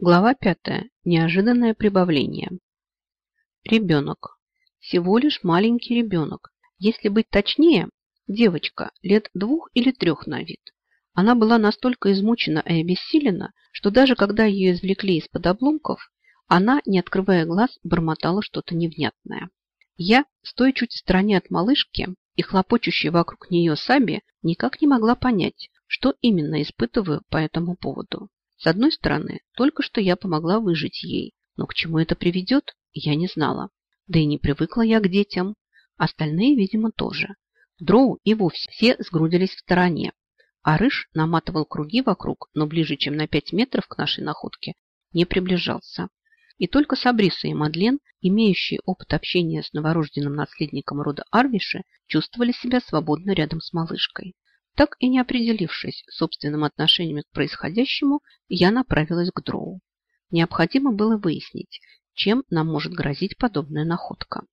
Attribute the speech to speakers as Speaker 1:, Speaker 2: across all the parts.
Speaker 1: Глава пятая. Неожиданное прибавление. Ребенок. Всего лишь маленький ребенок. Если быть точнее, девочка лет двух или трех на вид. Она была настолько измучена и обессилена, что даже когда ее извлекли из-под обломков, она, не открывая глаз, бормотала что-то невнятное. Я, стоя чуть в стороне от малышки и хлопочущей вокруг нее Саби, никак не могла понять, что именно испытываю по этому поводу. С одной стороны, только что я помогла выжить ей, но к чему это приведет, я не знала. Да и не привыкла я к детям. Остальные, видимо, тоже. Дроу и вовсе все сгрудились в стороне. А Рыж наматывал круги вокруг, но ближе, чем на пять метров к нашей находке, не приближался. И только Сабриса и Мадлен, имеющие опыт общения с новорожденным наследником рода Арвиши, чувствовали себя свободно рядом с малышкой. Так и не определившись собственным отношением к происходящему, я направилась к Дроу. Необходимо было выяснить, чем нам может грозить подобная находка.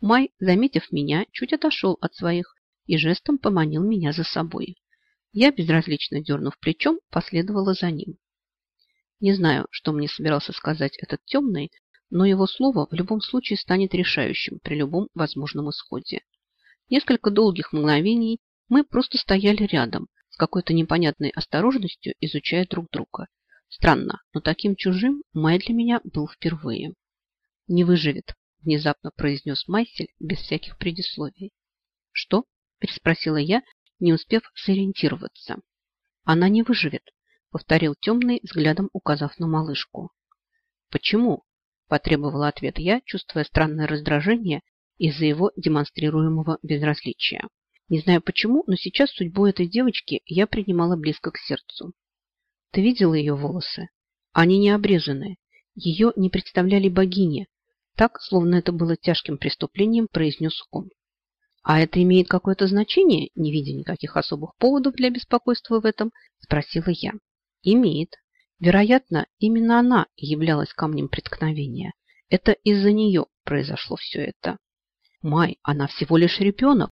Speaker 1: Май, заметив меня, чуть отошел от своих и жестом поманил меня за собой. Я, безразлично дернув плечом, последовала за ним. Не знаю, что мне собирался сказать этот темный, но его слово в любом случае станет решающим при любом возможном исходе. Несколько долгих мгновений мы просто стояли рядом, с какой-то непонятной осторожностью изучая друг друга. Странно, но таким чужим Май для меня был впервые. «Не выживет», – внезапно произнес Майсель без всяких предисловий. «Что?» – переспросила я, не успев сориентироваться. «Она не выживет», – повторил темный, взглядом указав на малышку. «Почему?» – потребовала ответ я, чувствуя странное раздражение из-за его демонстрируемого безразличия. Не знаю почему, но сейчас судьбу этой девочки я принимала близко к сердцу. Ты видела ее волосы? Они не обрезаны. Ее не представляли богине. Так, словно это было тяжким преступлением, произнес он. А это имеет какое-то значение, не видя никаких особых поводов для беспокойства в этом, спросила я. Имеет. Вероятно, именно она являлась камнем преткновения. Это из-за нее произошло все это. Май, она всего лишь ребенок.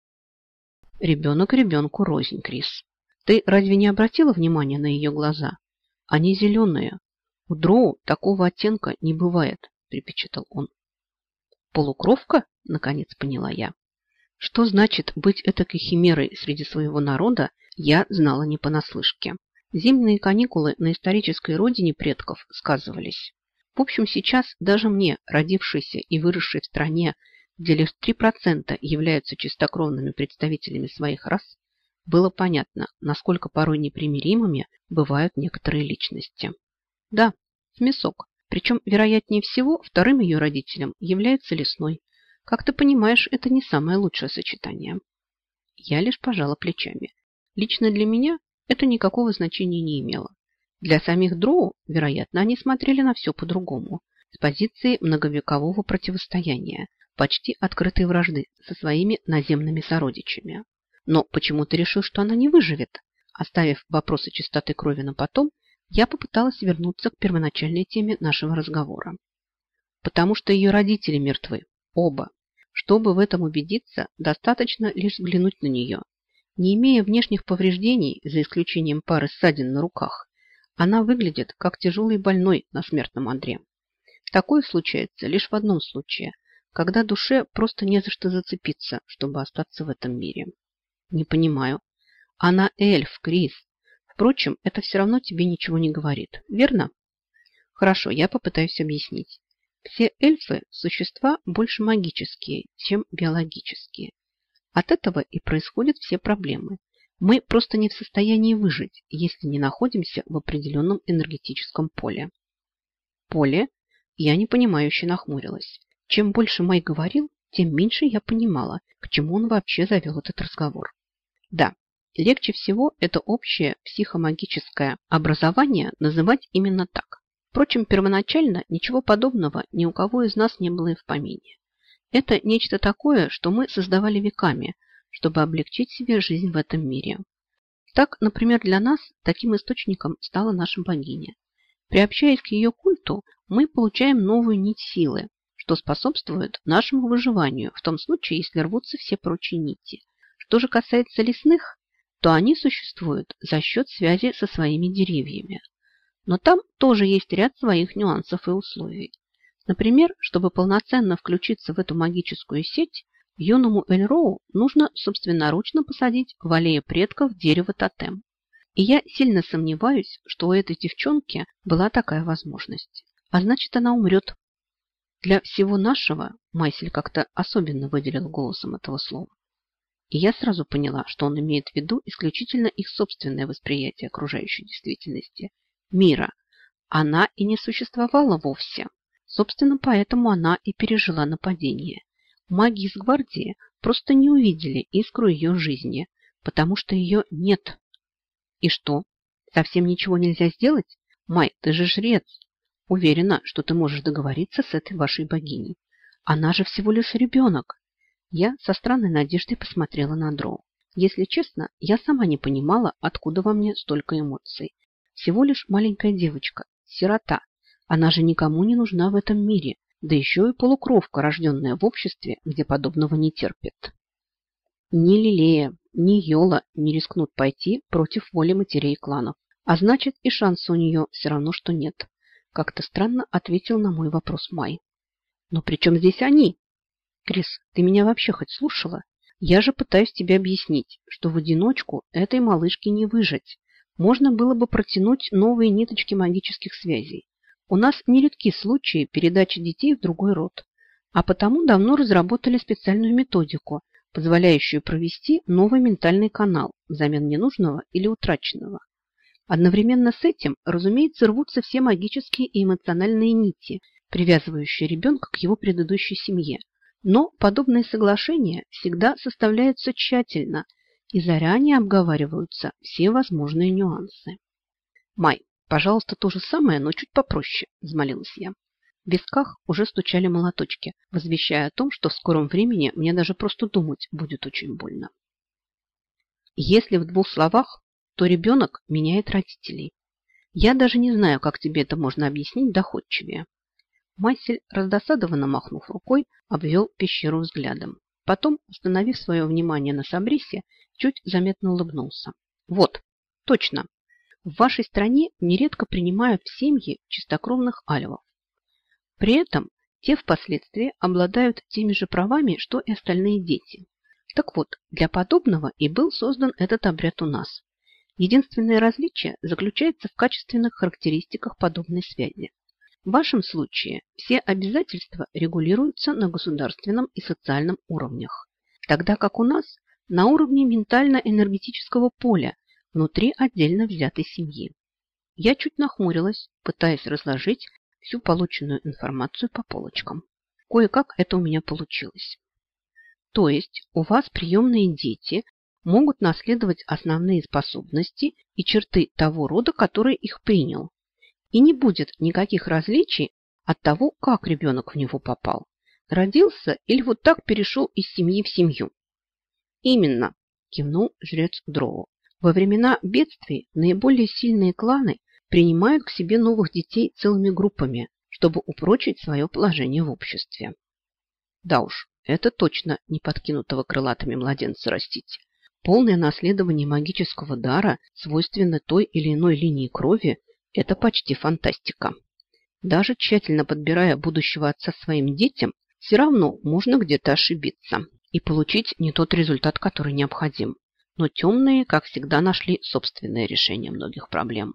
Speaker 1: Ребенок ребенку рознь, Крис. Ты разве не обратила внимания на ее глаза? Они зеленые. У дроу такого оттенка не бывает, припечатал он. Полукровка? Наконец поняла я. Что значит быть этакой химерой среди своего народа, я знала не понаслышке. Зимние каникулы на исторической родине предков сказывались. В общем, сейчас даже мне, родившейся и выросшей в стране, где лишь 3% являются чистокровными представителями своих рас, было понятно, насколько порой непримиримыми бывают некоторые личности. Да, смесок. Причем, вероятнее всего, вторым ее родителем является лесной. Как ты понимаешь, это не самое лучшее сочетание. Я лишь пожала плечами. Лично для меня это никакого значения не имело. Для самих дроу, вероятно, они смотрели на все по-другому, с позиции многовекового противостояния, почти открытой вражды со своими наземными сородичами. Но почему ты решил, что она не выживет? Оставив вопросы чистоты крови на потом, я попыталась вернуться к первоначальной теме нашего разговора. Потому что ее родители мертвы. Оба. Чтобы в этом убедиться, достаточно лишь взглянуть на нее. Не имея внешних повреждений, за исключением пары ссадин на руках, она выглядит как тяжелый больной на смертном одре. Такое случается лишь в одном случае – когда душе просто не за что зацепиться, чтобы остаться в этом мире. Не понимаю. Она эльф, Крис. Впрочем, это все равно тебе ничего не говорит, верно? Хорошо, я попытаюсь объяснить. Все эльфы – существа больше магические, чем биологические. От этого и происходят все проблемы. Мы просто не в состоянии выжить, если не находимся в определенном энергетическом поле. Поле? Я непонимающе нахмурилась. Чем больше Май говорил, тем меньше я понимала, к чему он вообще завел этот разговор. Да, легче всего это общее психомагическое образование называть именно так. Впрочем, первоначально ничего подобного ни у кого из нас не было и в помине. Это нечто такое, что мы создавали веками, чтобы облегчить себе жизнь в этом мире. Так, например, для нас таким источником стала наша богиня. Приобщаясь к ее культу, мы получаем новую нить силы, что способствует нашему выживанию в том случае, если рвутся все прочие нити. Что же касается лесных, то они существуют за счет связи со своими деревьями. Но там тоже есть ряд своих нюансов и условий. Например, чтобы полноценно включиться в эту магическую сеть, юному Эльроу нужно собственноручно посадить в аллее предков дерево тотем. И я сильно сомневаюсь, что у этой девчонки была такая возможность. А значит, она умрет. Для всего нашего Майсель как-то особенно выделил голосом этого слова. И я сразу поняла, что он имеет в виду исключительно их собственное восприятие окружающей действительности, мира. Она и не существовала вовсе. Собственно, поэтому она и пережила нападение. Маги из гвардии просто не увидели искру ее жизни, потому что ее нет. И что, совсем ничего нельзя сделать? Май, ты же жрец. Уверена, что ты можешь договориться с этой вашей богиней. Она же всего лишь ребенок. Я со странной надеждой посмотрела на Дроу. Если честно, я сама не понимала, откуда во мне столько эмоций. Всего лишь маленькая девочка, сирота. Она же никому не нужна в этом мире, да еще и полукровка, рожденная в обществе, где подобного не терпит. Ни Лилея, ни Йола не рискнут пойти против воли матерей кланов. А значит, и шанса у нее все равно, что нет. Как-то странно ответил на мой вопрос Май. Но при чем здесь они? Крис, ты меня вообще хоть слушала? Я же пытаюсь тебе объяснить, что в одиночку этой малышке не выжить. Можно было бы протянуть новые ниточки магических связей. У нас нередки случаи передачи детей в другой род, а потому давно разработали специальную методику, позволяющую провести новый ментальный канал взамен ненужного или утраченного. Одновременно с этим, разумеется, рвутся все магические и эмоциональные нити, привязывающие ребенка к его предыдущей семье, но подобные соглашения всегда составляются тщательно и заранее обговариваются все возможные нюансы. Май, пожалуйста, то же самое, но чуть попроще, взмолилась я. В висках уже стучали молоточки, возвещая о том, что в скором времени мне даже просто думать будет очень больно. Если в двух словах, то ребенок меняет родителей. Я даже не знаю, как тебе это можно объяснить доходчивее. Массель, раздосадованно махнув рукой, обвел пещеру взглядом. Потом, установив свое внимание на Сабрисе, чуть заметно улыбнулся. Вот, точно. В вашей стране нередко принимают в семьи чистокровных альвов. При этом те впоследствии обладают теми же правами, что и остальные дети. Так вот, для подобного и был создан этот обряд у нас. Единственное различие заключается в качественных характеристиках подобной связи. В вашем случае все обязательства регулируются на государственном и социальном уровнях, тогда как у нас на уровне ментально-энергетического поля внутри отдельно взятой семьи. Я чуть нахмурилась, пытаясь разложить всю полученную информацию по полочкам. Кое-как это у меня получилось. То есть у вас приемные дети могут наследовать основные способности и черты того рода, который их принял, и не будет никаких различий от того, как ребенок в него попал. Родился или вот так перешел из семьи в семью. Именно, кивнул жрец Дроу. Во времена бедствий наиболее сильные кланы принимают к себе новых детей целыми группами, чтобы упрочить свое положение в обществе. Да уж, это точно не подкинутого крылатыми младенца растить. Полное наследование магического дара свойственно той или иной линии крови это почти фантастика. Даже тщательно подбирая будущего отца своим детям, все равно можно где-то ошибиться и получить не тот результат, который необходим. Но темные, как всегда, нашли собственное решение многих проблем.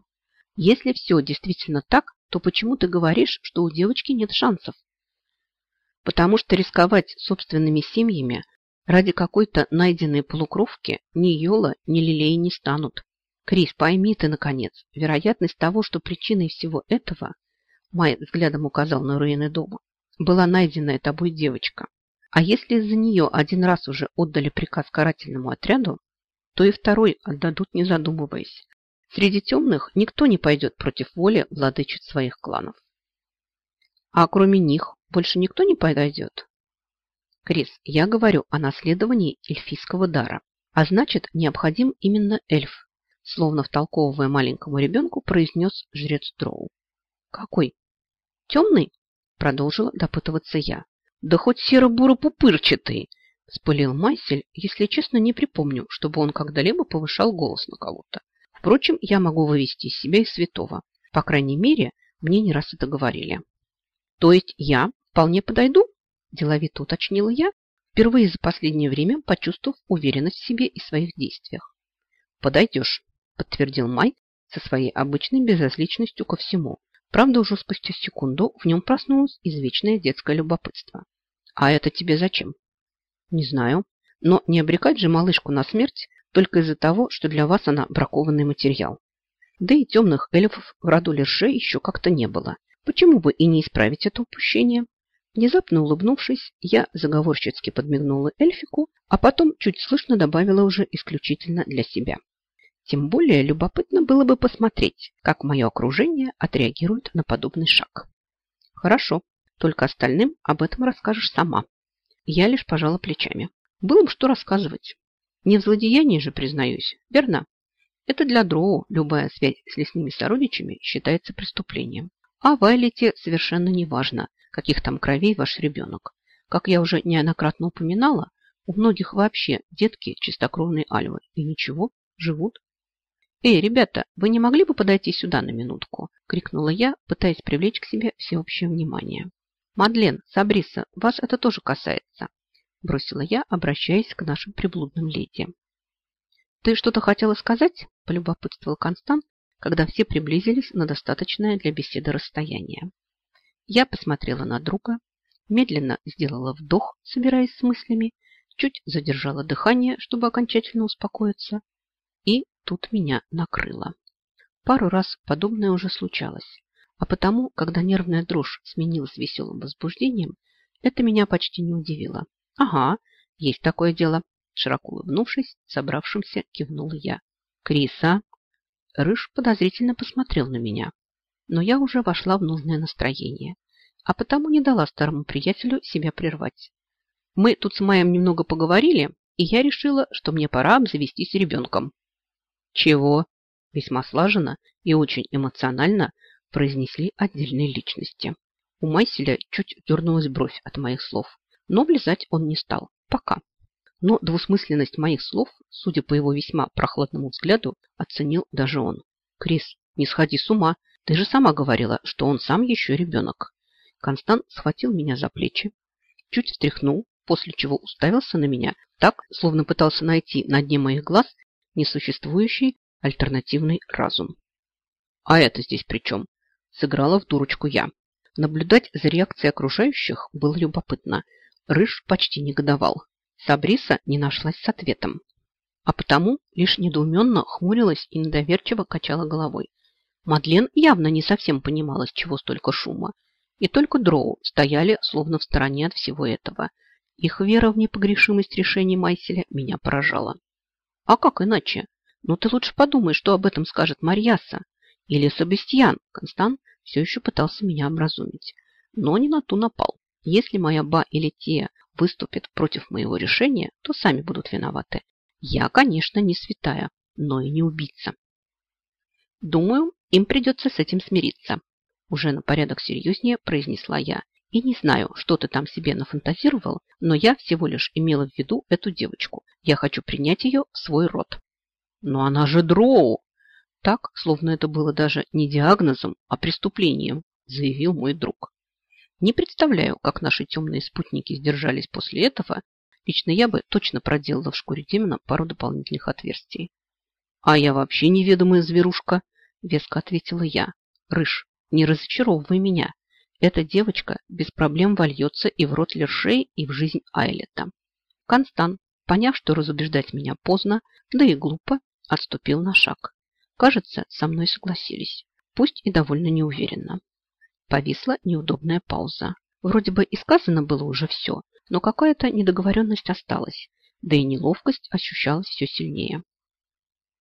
Speaker 1: Если все действительно так, то почему ты говоришь, что у девочки нет шансов? Потому что рисковать собственными семьями ради какой-то найденной полукровки ни Йола, ни Лилей не станут. Крис, пойми ты, наконец, вероятность того, что причиной всего этого, Май взглядом указал на руины дома, была найденная тобой девочка. А если из-за нее один раз уже отдали приказ карательному отряду, то и второй отдадут, не задумываясь. Среди темных никто не пойдет против воли владычиц своих кланов. А кроме них больше никто не подойдет? Крис, я говорю о наследовании эльфийского дара, а значит, необходим именно эльф, словно втолковывая маленькому ребенку, произнес жрец Дроу. «Какой? Темный?» – продолжила допытываться я. «Да хоть серо-буро-пупырчатый!» – спылил Майсель, если честно, не припомню, чтобы он когда-либо повышал голос на кого-то. Впрочем, я могу вывести из себя и святого. По крайней мере, мне не раз это говорили. То есть я вполне подойду? Деловито уточнила я, впервые за последнее время почувствовав уверенность в себе и своих действиях. Подойдешь, подтвердил Майк со своей обычной безразличностью ко всему. Правда, уже спустя секунду в нем проснулось извечное детское любопытство. А это тебе зачем? Не знаю. Но не обрекать же малышку на смерть только из-за того, что для вас она бракованный материал. Да и темных эльфов в роду Лерше еще как-то не было. Почему бы и не исправить это упущение? Внезапно улыбнувшись, я заговорщицки подмигнула эльфику, а потом чуть слышно добавила уже исключительно для себя. Тем более любопытно было бы посмотреть, как мое окружение отреагирует на подобный шаг. Хорошо, только остальным об этом расскажешь сама. Я лишь пожала плечами. Было бы что рассказывать. Не в злодеянии же, признаюсь, верно? Это для дроу любая связь с лесными сородичами считается преступлением. А в Айлете совершенно не важно, каких там кровей ваш ребенок. Как я уже неоднократно упоминала, у многих вообще детки чистокровные альвы. И ничего, живут. «Эй, ребята, вы не могли бы подойти сюда на минутку?» – крикнула я, пытаясь привлечь к себе всеобщее внимание. «Мадлен, Сабриса, вас это тоже касается», – бросила я, обращаясь к нашим приблудным леди. «Ты что-то хотела сказать?» – полюбопытствовал Констант, когда все приблизились на достаточное для беседы расстояние. Я посмотрела на друга, медленно сделала вдох, собираясь с мыслями, чуть задержала дыхание, чтобы окончательно успокоиться, и тут меня накрыло. Пару раз подобное уже случалось, а потому, когда нервная дрожь сменилась веселым возбуждением, это меня почти не удивило. Ага, есть такое дело. Широко улыбнувшись, собравшимся, кивнула я. Криса. Рыж подозрительно посмотрел на меня, но я уже вошла в нужное настроение, а потому не дала старому приятелю себя прервать. Мы тут с Маем немного поговорили, и я решила, что мне пора обзавестись ребенком. Чего? Весьма слаженно и очень эмоционально произнесли отдельные личности. У Майселя чуть дернулась бровь от моих слов, но влезать он не стал. Пока. Но двусмысленность моих слов, судя по его весьма прохладному взгляду, оценил даже он. «Крис, не сходи с ума. Ты же сама говорила, что он сам еще ребенок». Констант схватил меня за плечи, чуть встряхнул, после чего уставился на меня так, словно пытался найти на дне моих глаз несуществующий альтернативный разум. А это здесь при чем? Сыграла в дурочку я. Наблюдать за реакцией окружающих было любопытно. Рыж почти негодовал. Сабриса не нашлась с ответом. А потому лишь недоуменно хмурилась и недоверчиво качала головой. Мадлен явно не совсем понимала, с чего столько шума. И только дроу стояли словно в стороне от всего этого. Их вера в непогрешимость решений Майселя меня поражала. А как иначе? Ну ты лучше подумай, что об этом скажет Марьяса или Себастьян. Констант все еще пытался меня образумить, но не на ту напал. Если моя ба или те выступят против моего решения, то сами будут виноваты. Я, конечно, не святая, но и не убийца. Думаю, им придется с этим смириться. Уже на порядок серьезнее произнесла я. И не знаю, что ты там себе нафантазировал, но я всего лишь имела в виду эту девочку. Я хочу принять ее в свой род. Но она же дроу! Так, словно это было даже не диагнозом, а преступлением, заявил мой друг. Не представляю, как наши темные спутники сдержались после этого. Лично я бы точно проделала в шкуре демона пару дополнительных отверстий. А я вообще неведомая зверушка, веско ответила я. Рыж, не разочаровывай меня. Эта девочка без проблем вольется и в рот Лершей, и в жизнь Айлета. Констант, поняв, что разубеждать меня поздно, да и глупо, отступил на шаг. Кажется, со мной согласились, пусть и довольно неуверенно. Повисла неудобная пауза. Вроде бы и сказано было уже все, но какая-то недоговоренность осталась, да и неловкость ощущалась все сильнее.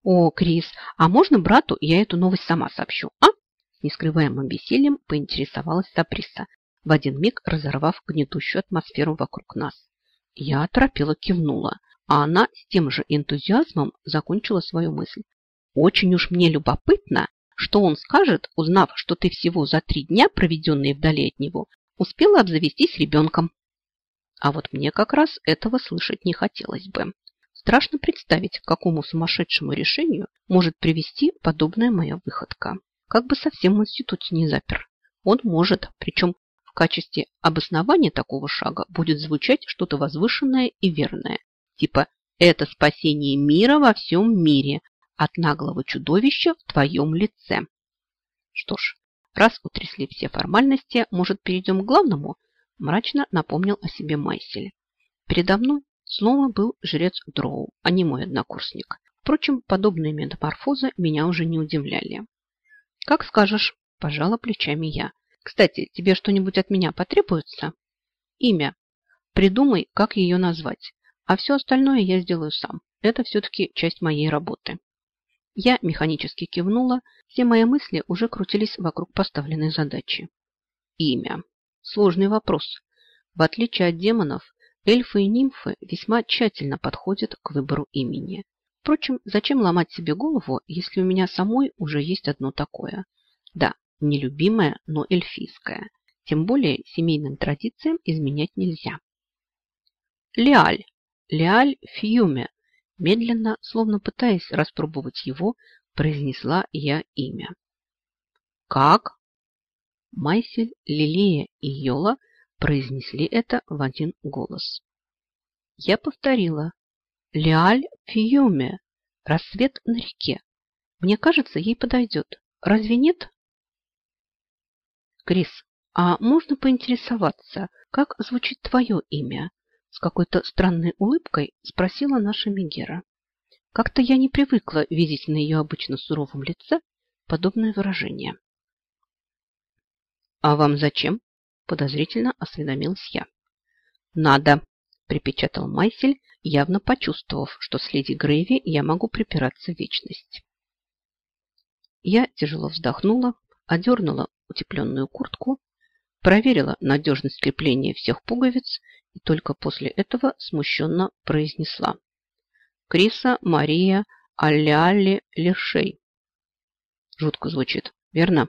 Speaker 1: «О, Крис, а можно брату я эту новость сама сообщу, а?» нескрываемым весельем поинтересовалась Саприса, в один миг разорвав гнетущую атмосферу вокруг нас. Я оторопела кивнула, а она с тем же энтузиазмом закончила свою мысль. «Очень уж мне любопытно, что он скажет, узнав, что ты всего за три дня, проведенные вдали от него, успела обзавестись ребенком». А вот мне как раз этого слышать не хотелось бы. Страшно представить, к какому сумасшедшему решению может привести подобная моя выходка. как бы совсем в институте не запер. Он может, причем в качестве обоснования такого шага будет звучать что-то возвышенное и верное. Типа «это спасение мира во всем мире от наглого чудовища в твоем лице». Что ж, раз утрясли все формальности, может, перейдем к главному? Мрачно напомнил о себе Майсель. Передо мной снова был жрец Дроу, а не мой однокурсник. Впрочем, подобные метаморфозы меня уже не удивляли. «Как скажешь», – пожала плечами я. Кстати, тебе что-нибудь от меня потребуется? Имя. Придумай, как ее назвать. А все остальное я сделаю сам. Это все-таки часть моей работы. Я механически кивнула. Все мои мысли уже крутились вокруг поставленной задачи. Имя. Сложный вопрос. В отличие от демонов, эльфы и нимфы весьма тщательно подходят к выбору имени. Впрочем, зачем ломать себе голову, если у меня самой уже есть одно такое? Да, нелюбимая, но эльфийская. Тем более семейным традициям изменять нельзя. Леаль, Леаль Фьюме, медленно, словно пытаясь распробовать его, произнесла я имя. Как? Майсель, Лилея и Йола произнесли это в один голос. Я повторила. Леаль Фьюме, рассвет на реке. Мне кажется, ей подойдет. Разве нет? Крис, а можно поинтересоваться, как звучит твое имя? С какой-то странной улыбкой спросила наша Мегера. Как-то я не привыкла видеть на ее обычно суровом лице подобное выражение. «А вам зачем?» – подозрительно осведомилась я. «Надо!» – припечатал Майсель, явно почувствовав, что с леди Грейви я могу припираться в вечность. Я тяжело вздохнула, одернула утепленную куртку, проверила надежность крепления всех пуговиц и только после этого смущенно произнесла. Криса Мария Алляли Лешей. Жутко звучит, верно?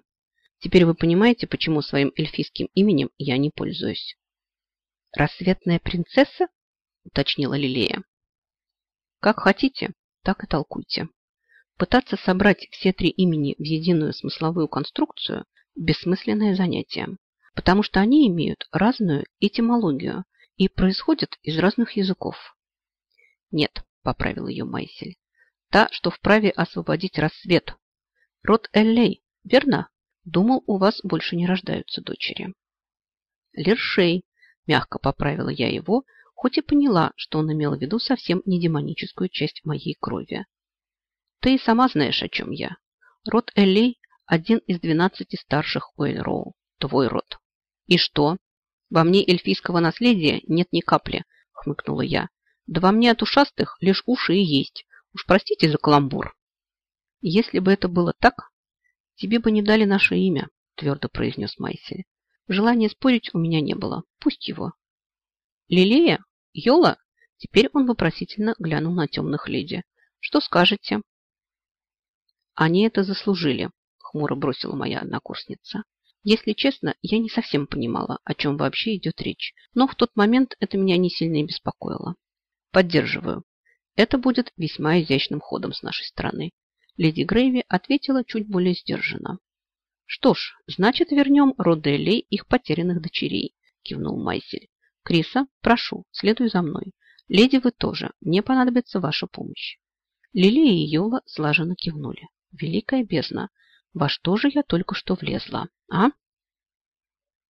Speaker 1: Теперь вы понимаете, почему своим эльфийским именем я не пользуюсь. «Рассветная принцесса?» – уточнила Лилея. «Как хотите, так и толкуйте. Пытаться собрать все три имени в единую смысловую конструкцию бессмысленное занятие, потому что они имеют разную этимологию и происходят из разных языков. Нет, поправил ее Майсель, та, что вправе освободить рассвет. Род Эллей, верно? Думал, у вас больше не рождаются дочери. Лершей, мягко поправила я его, хоть и поняла, что он имел в виду совсем не демоническую часть моей крови. Ты и сама знаешь, о чем я. Род Эллей один из двенадцати старших Уэльроу, твой род. И что? Во мне эльфийского наследия нет ни капли, хмыкнула я. Да во мне от ушастых лишь уши и есть. Уж простите за каламбур. Если бы это было так, тебе бы не дали наше имя, твердо произнес Майсель. Желания спорить у меня не было. Пусть его. Лилея? Йола? Теперь он вопросительно глянул на темных леди. Что скажете? Они это заслужили, хмуро бросила моя однокурсница. Если честно, я не совсем понимала, о чем вообще идет речь, но в тот момент это меня не сильно и беспокоило. Поддерживаю. Это будет весьма изящным ходом с нашей стороны. Леди Грейви ответила чуть более сдержанно. Что ж, значит, вернем Роделей их потерянных дочерей, кивнул Майсель. Криса, прошу, следуй за мной. Леди, вы тоже. Мне понадобится ваша помощь. Лили и Йола слаженно кивнули. Великая бездна. Во что же я только что влезла, а?